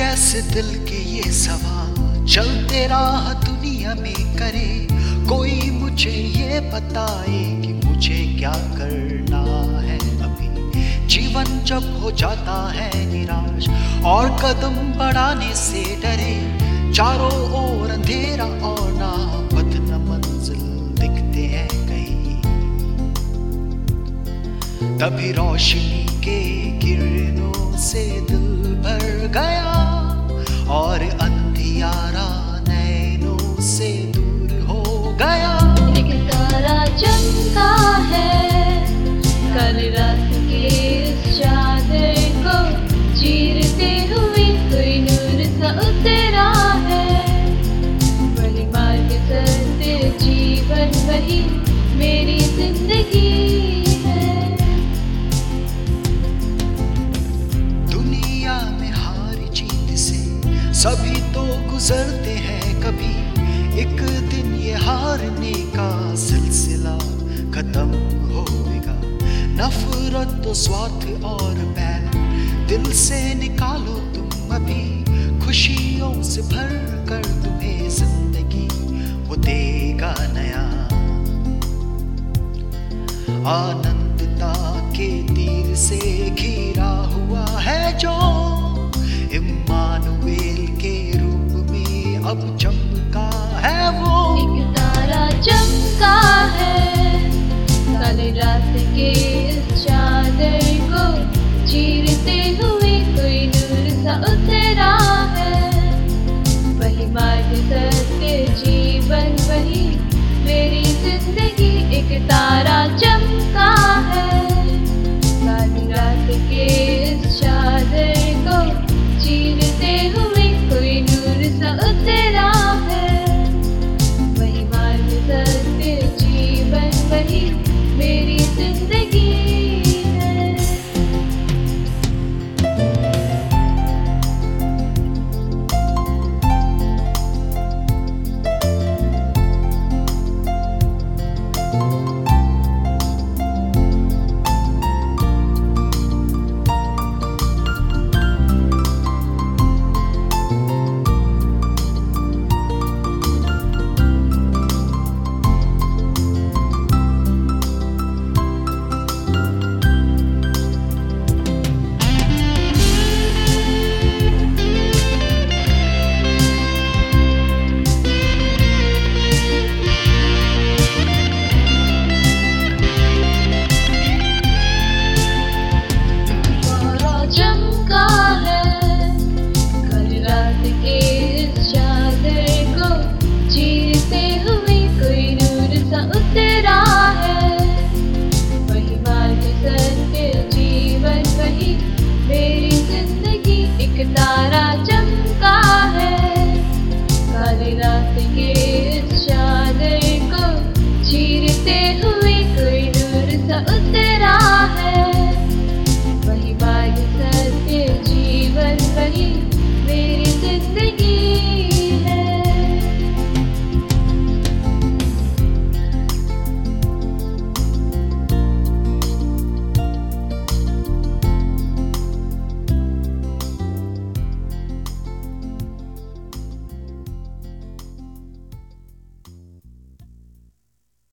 ऐसे दिल के ये सवाल चलते राह दुनिया में करे। कोई मुझे ये बताए कि मुझे क्या करना है अभी? जीवन जब हो जाता है निराश और कदम बढ़ाने से डरे। चारों ओर अंधेरा और ना न मंजिल दिखते हैं कहीं। तभी रोशनी के किरणों से दिल गया और अंधियारा नैनों से दूर हो गया। एक तारा चमका है, कल रात के इस चादर को चीरते हुए कोई नूर सा उतरा है। वही मार्ग चलते जीवन वही मेरी ज़िंदगी सभी तो गुजरते हैं कभी। एक दिन ये हारने का सिलसिला खत्म होएगा। नफरत तो स्वार्थ और बैर दिल से निकालो तुम अभी। खुशियों से भर कर तुम्हें ज़िंदगी वो देगा नया। आनंदता के तीर से घिरा अब चमका है वो। एक तारा चमका है। कल रात के चादर को चीरते